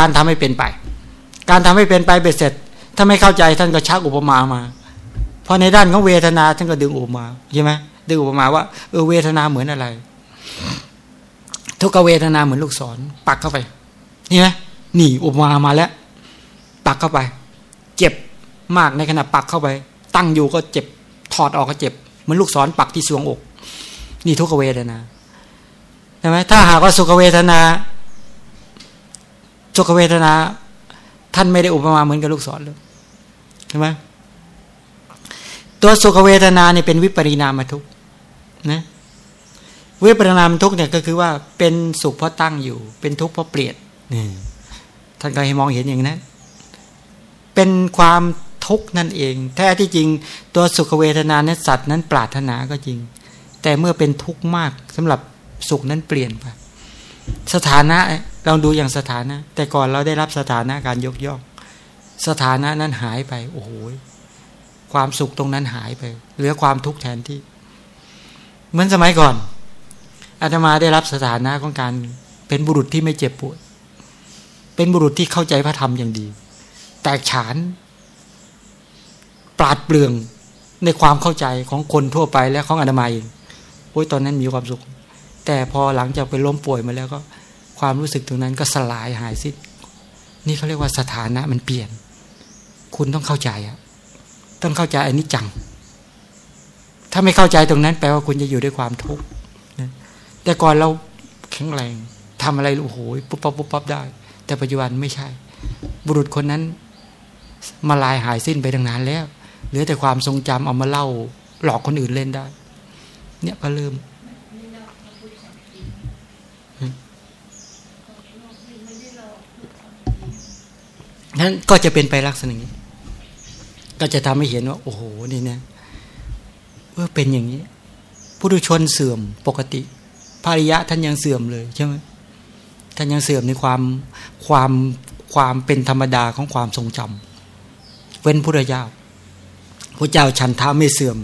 การทำให้เป็นไป การทำให้เป็นไปเบ็ดเสร็จ ถ้าไม่เข้าใจท่านก็ชักอุปมามา เพราะในด้านของเวทนาท่านก็ดึงอุปมาใช่ไหมดึงอุปมาว่าเออเวทนาเหมือนอะไร ทุกเวทนาเหมือนลูกศร ปักเข้าไปนี่ไหมนี่อุปมามาแล้ว ปักเข้าไป เจ็บมากในขณะปักเข้าไป ตั้งอยู่ก็เจ็บถอดออกก็เจ็บเหมือนลูกศรปักที่สวงอก นี่ทุกเวทนาใช่ไหมถ้าหากว่าสุขเวทนา สุขเวทนา ท่านไม่ได้อุปมาเหมือนกับลูกศรเลยใช่ไหมตัวสุขเวทนาเนี่ยเป็นวิปริณามทุกนะวิปริณามทุกเนี่ยก็คือว่าเป็นสุขเพราะตั้งอยู่ เป็นทุกข์เพราะเปลี่ยนนี่ท่านก็ให้มองเห็นอย่างนั้น เป็นความทุกข์นั่นเอง แท้ที่จริง ตัวสุขเวทนาเนี่ยสัตว์นั้นปรารถนาก็จริง แต่เมื่อเป็นทุกข์มากสำหรับสุขนั้นเปลี่ยนไปสถานะ เราดูอย่างสถานะ แต่ก่อนเราได้รับสถานะการยกย่อง สถานะนั้นหายไป โอ้โหความสุขตรงนั้นหายไป เหลือความทุกข์แทนที่ เหมือนสมัยก่อนอาตมาได้รับสถานะของการเป็นบุรุษที่ไม่เจ็บปวด เป็นบุรุษที่เข้าใจพระธรรมอย่างดี แตกฉาน ปราดเปลืองในความเข้าใจของคนทั่วไปและของอาตมาเองโอ้ยตอนนั้นมีความสุข แต่พอหลังจากไปล้มป่วยมาแล้วก็ ความรู้สึกตรงนั้นก็สลายหายสิ้นนี่เขาเรียกว่าสถานะมันเปลี่ยน คุณต้องเข้าใจอะต้องเข้าใจอันนี้จัง ถ้าไม่เข้าใจตรงนั้น แปลว่าคุณจะอยู่ด้วยความทุกข์แต่ก่อนเราแข็งแรงทำอะไรโอ้โหปุ๊บปั๊บปุ๊บปั๊บได้ แต่ปัจจุบันไม่ใช่ บุรุษคนนั้น มาลายหายสิ้นไปตั้งนานแล้วเหลือแต่ความทรงจำเอามาเล่า หลอกคนอื่นเล่นได้ เนี่ยก็เริ่ม นั้นก็จะเป็นไปลักษณะนี้ ก็จะทำให้เห็นว่า โอ้โหนี่นะเมื่อเป็นอย่างนี้ผู้ดุชนเสื่อมปกติภาริยะท่านยังเสื่อมเลยใช่ไหมท่านยังเสื่อมในความความความเป็นธรรมดาของความทรงจำเว้นพระเจ้าพระเจ้าฉันทาไม่เสื่อม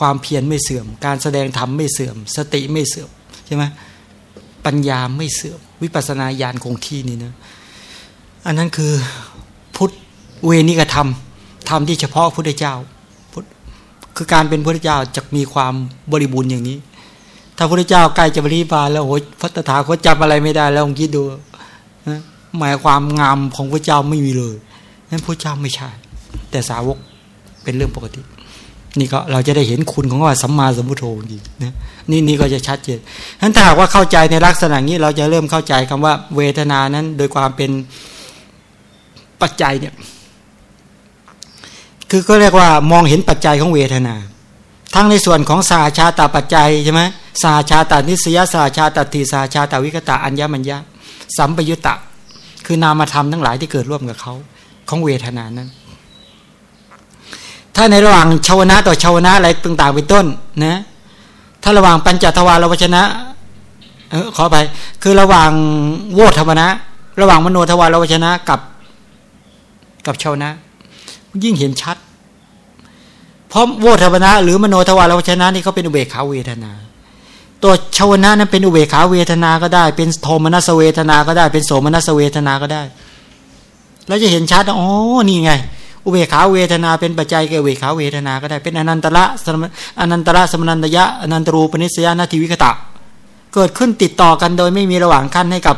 ความเพียรไม่เสื่อม การแสดงธรรมไม่เสื่อม สติไม่เสื่อมใช่ไหมปัญญาไม่เสื่อม วิปัสนาญาณคงที่นี่นะ อันนั้นคือ เวนิกธรรมธรรมที่เฉพาะพระเจ้า คือการเป็นพระเจ้าจะมีความบริบูรณ์อย่างนี้ ถ้าพระเจ้าใกล้จะบริบาลแล้วโอ้ยพระตถาคตจำอะไรไม่ได้แล้วลองคิดดูหมายความงามของพระเจ้าไม่มีเลยนั้นพระเจ้าไม่ใช่ แต่สาวกเป็นเรื่องปกติ นี่ก็เราจะได้เห็นคุณของว่าสัมมาสัมพุทโธดีนะนี่นี่ก็จะชัดเจนนั้นถ้าหากว่าเข้าใจในลักษณะนี้ เราจะเริ่มเข้าใจคำว่า เวทนานั้น โดยความเป็นปัจจัยเนี่ย คือก็เรียกว่ามองเห็นปัจจัยของเวทนา ทั้งในส่วนของสาชาตาปัจจัยใช่ไหมสาชาตานิสยาสาชาตติสาชาตาวิกตาอัญญมัญญะสัมปยุตตะ คือนามธรรมทั้งหลายที่เกิดร่วมกับเขาของเวทนานั้น ถ้าในระหว่างชาวนะต่อชาวนะอะไรต่างๆเป็นต้นนะถ้าระหว่างปัญจทวารวชนะเออขอไปคือระหว่างโวธรรมนะ ระหว่างมโนทวารวชนะกับกับชาวนะ ยิ่งเห็นชัด เพราะโวธรรมนะ หรือมโนทวารวชนะนี่เขาเป็นอุเบกขาเวทนา ตัวชาวนะนั้นเป็นอุเบกขาเวทนาก็ได้ เป็นโทมนัสเวทนาก็ได้ เป็นโสมนัสเวทนาก็ได้ แล้วจะเห็นชัดอ๋อนี่ไง อุเบกขาเวทนา เป็นปัจจัยแก่อุเบกขาเวทนาก็ได้ เป็นอนันตระอนันตระสมนันตยะอนันตรูปนิสยานาทิวิกตะ เกิดขึ้นติดต่อกันโดยไม่มีระหว่างขั้นให้กับ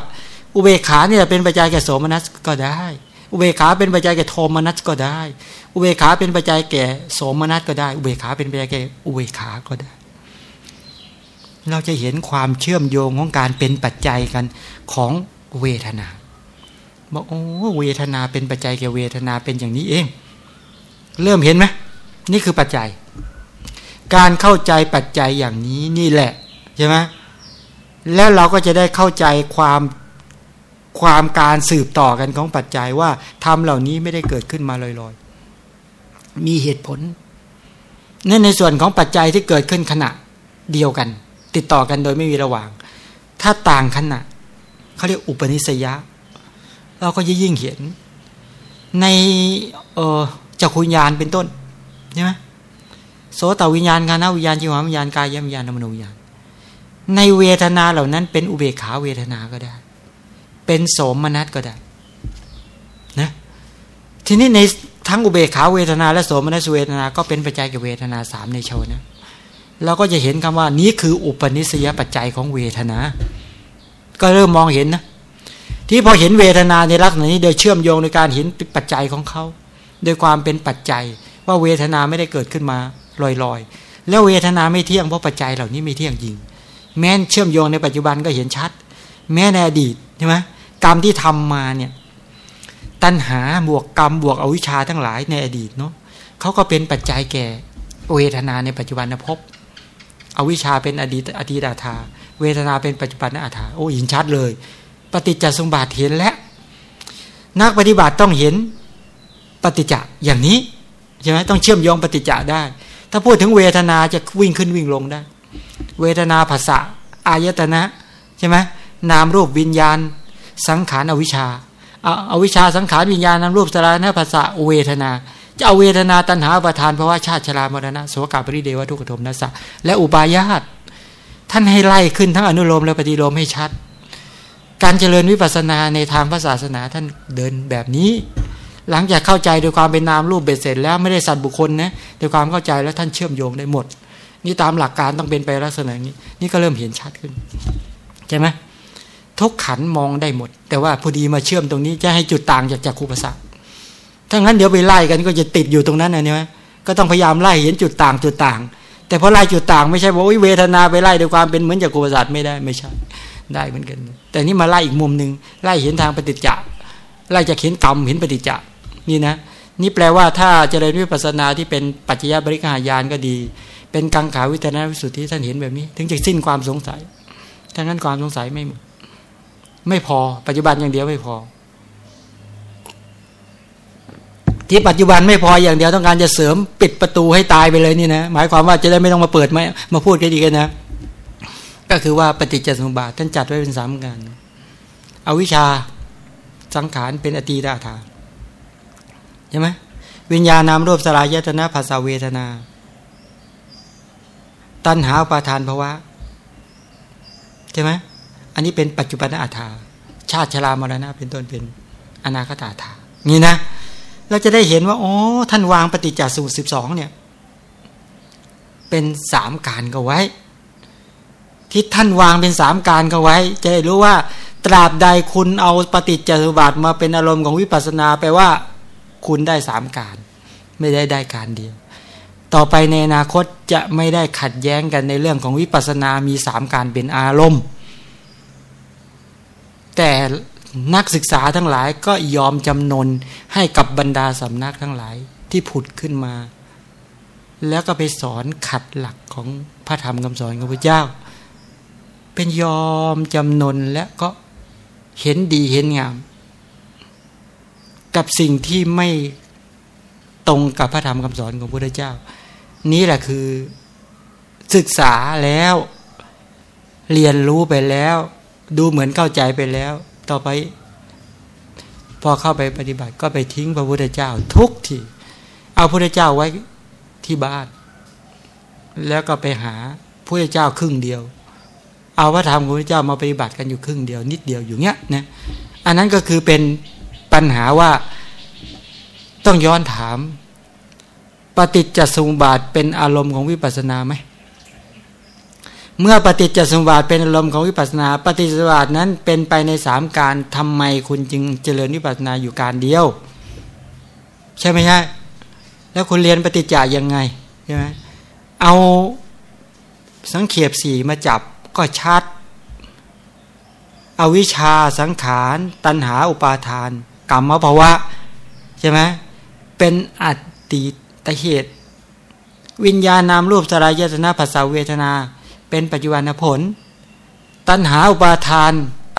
อุเบกขาเนี่ยเป็นปัจจัยแก่โสมนัสก็ได้ อุเบกขาเป็นปัจจัยแก่โทมนัสก็ได้ อุเบกขาเป็นปัจจัยแก่โสมนัสก็ได้ อุเบกขาเป็นปัจจัยแก่อุเบกขาก็ได้ เราจะเห็นความเชื่อมโยงของการเป็นปัจจัยกันของเวทนาบอกโอ้เวทนาเป็นปัจจัยแก่เวทนาเป็นอย่างนี้เอง เริ่มเห็นไหมนี่คือปัจจัย การเข้าใจปัจจัยอย่างนี้นี่แหละใช่ไหมแล้วเราก็จะได้เข้าใจความ ความการสืบต่อกันของปัจจัยว่าทำเหล่านี้ไม่ได้เกิดขึ้นมาลอยๆ มีเหตุผลนั่นในส่วนของปัจจัยที่เกิดขึ้นขณะเดียวกัน ติดต่อกันโดยไม่มีระหว่าง ถ้าต่างขณะเขาเรียกอุปนิสัยะ เราก็จะยิ่งเห็น ในเออจักรุญญาณเป็นต้นใช่ไหมโสตวิญญาณกานาวิญญาณจิวาวิญญาณกายยวิญญาณมโนวิญญาณในเวทนาเหล่านั้นเป็นอุเบกขาเวทนาก็ได้ เป็นโสมนัสก็ได้นะทีนี้ในทั้งอุเบกขาเวทนา และโสมนัสเวทนา ก็เป็นปัจจัยกับเวทนาสามในโชนะเราก็จะเห็นคำว่านี้คืออุปนิสัยปัจจัยของเวทนา ก็เริ่มมองเห็นนะที่พอเห็นเวทนาในลักษณะนี้โดยเชื่อมโยงในการเห็นปัจจัยของเขาโดยความเป็นปัจจัยว่าเวทนาไม่ได้เกิดขึ้นมาลอยๆ แล้วเวทนาไม่เที่ยงเพราะปัจจัยเหล่านี้ไม่เที่ยงจริง แม้นเชื่อมโยงในปัจจุบันก็เห็นชัด แม้ในอดีต ช่ไหมกรรมที่ทำมาเนี่ยตัณหาบวกกรรมบวกอวิชชาทั้งหลายในอดีตเนาะเขาก็เป็นปัจจัยแก่เวทนาในปัจจุบันนะพบอวิชชาเป็นอดีตอดีตอาถาเวทนาเป็นปัจจุบันอาถาโอ้ยินชัดเลย ปฏิจจสมบัติเห็นแล้วนักปฏิบัติต้องเห็นปฏิจจอย่างนี้ใช่ไหมต้องเชื่อมโยงปฏิจจได้ ถ้าพูดถึงเวทนาจะวิ่งขึ้นวิ่งลงได้ เวทนาภาษาอายตนะใช่ไหม นามรูปวิญญาณ สังขารอวิชชาเอาวิชาสังขารวิญญาณนามรูปสลานภาษาเวทนา จะเอาเวทนาตัณหาประทานเพราะว่าชาติชรามรณะโสกาปริเดวทุกขโทมนัสสะและอุบายาตท่านให้ไล่ขึ้นทั้งอนุโลมและปฏิโลมให้ชัด การเจริญวิปัสสนาในทางพระศาสนาท่านเดินแบบนี้ หลังจากเข้าใจโดยความเป็นนามรูปเบ็ดเสร็จ แล้วไม่ได้สัตว์บุคคลนะโดยความเข้าใจแล้วท่านเชื่อมโยงได้หมด นี่ตามหลักการต้องเป็นไปลักษณะนี้ นี่ก็เริ่มเห็นชัดขึ้นใช่ไหม ทุกขันมองได้หมด แต่ว่าพอดีมาเชื่อมตรงนี้จะให้จุดต่างจากจากคูปสักถ้างั้นเดี๋ยวไปไล่กันก็จะติดอยู่ตรงนั้นนะเนี่ยก็ต้องพยายามไล่เห็นจุดต่างจุดต่าง แต่พอไล่จุดต่างไม่ใช่ว่าเวทนาไปไล่ด้วยความเป็นเหมือนจากคูปสัตไม่ได้ไม่ใช่ได้เหมือนกัน แต่นี่มาไล่อีกมุมหนึ่งไล่เห็นทางปฏิจจะไล่จะเห็นกรรมเห็นปฏิจจะนี่นะ นี่แปลว่าถ้าเจริญวิปัสสนาที่เป็นปัจจยบริกหายานก็ดี เป็นกังขาวิทนาวิสุทธิท่านเห็นแบบนี้ ถึงจะสิ้นความสงสัยถ้างั้นความสงสัยไม่หมด ไม่พอ ปัจจุบันอย่างเดียวไม่พอ ที่ปัจจุบันไม่พออย่างเดียวต้องการจะเสริมปิดประตูให้ตายไปเลยนี่นะหมายความว่าจะได้ไม่ต้องมาเปิดไม่มาพูดกันดีกันนะ ก็คือว่าปฏิจจสมุปบาทท่านจัดไว้เป็นสามงานเอาวิชาสังขารเป็นอตีตาถาใช่ไหมวิญญาณนามรูปสลายตนะภาษาเวทนา ตัณหาปาทานภาวะใช่ไหม อันนี้เป็นปัจจุบันอาถาชาติชรามรณะเป็นต้นเป็นอนาคตาถานี่นะ เราจะได้เห็นว่าอ๋อท่านวางปฏิจจสูตรสิบสองเนี่ย เป็นสามการก็ไว้ ที่ท่านวางเป็นสามการก็ไว้ จะได้รู้ว่า ตราบใดคุณเอาปฏิจจสมุปบาทมาเป็นอารมณ์ของวิปัสสนาแปลว่า คุณได้สามการ ไม่ได้ได้การเดียว ต่อไปในอนาคตจะไม่ได้ขัดแย้งกันในเรื่องของวิปัสสนามีสามการเป็นอารมณ์ แต่นักศึกษาทั้งหลายก็ยอมจำนนให้กับบรรดาสำนักทั้งหลายที่ผุดขึ้นมา แล้วก็ไปสอนขัดหลักของพระธรรมคำสอนของพระเจ้า เป็นยอมจำนนและก็เห็นดีเห็นงาม กับสิ่งที่ไม่ตรงกับพระธรรมคำสอนของพระเจ้า นี้แหละคือศึกษาแล้ว เรียนรู้ไปแล้ว ดูเหมือนเข้าใจไปแล้ว ต่อไป พอเข้าไปปฏิบัติก็ไปทิ้งพระพุทธเจ้าทุกทีเอาพระพุทธเจ้าไว้ที่บ้าน แล้วก็ไปหาพระพุทธเจ้าครึ่งเดียว เอาพระธรรมของพระเจ้ามาปฏิบัติกันอยู่ครึ่งเดียว นิดเดียวอยู่เนี้ยนะอันนั้นก็คือเป็นปัญหาว่าต้องย้อนถาม ปฏิจจสมุปบาทเป็นอารมณ์ของวิปัสสนาไหม เมื่อปฏิจจสมบัติเป็นอารมณ์ของวิปัสนา ปฏิจจสมบัตินั้นเป็นไปในสามการทำไมคุณจึงเจริญวิปัสนาอยู่การเดียว ใช่ไหมใช่แล้วคุณเรียนปฏิจจายังไงใช่ไหมเอาสังเขปสีมาจับก็ชัดเอาวิชาสังขาร ตัณหาอุปาทาน กรรมภาวะใช่ไหมเป็นอดีตเหตุ วิญญาณนามรูปสลายยตนาภาษาเวทนา เป็นปัจจุบันผล ตัณหาอุปาทาน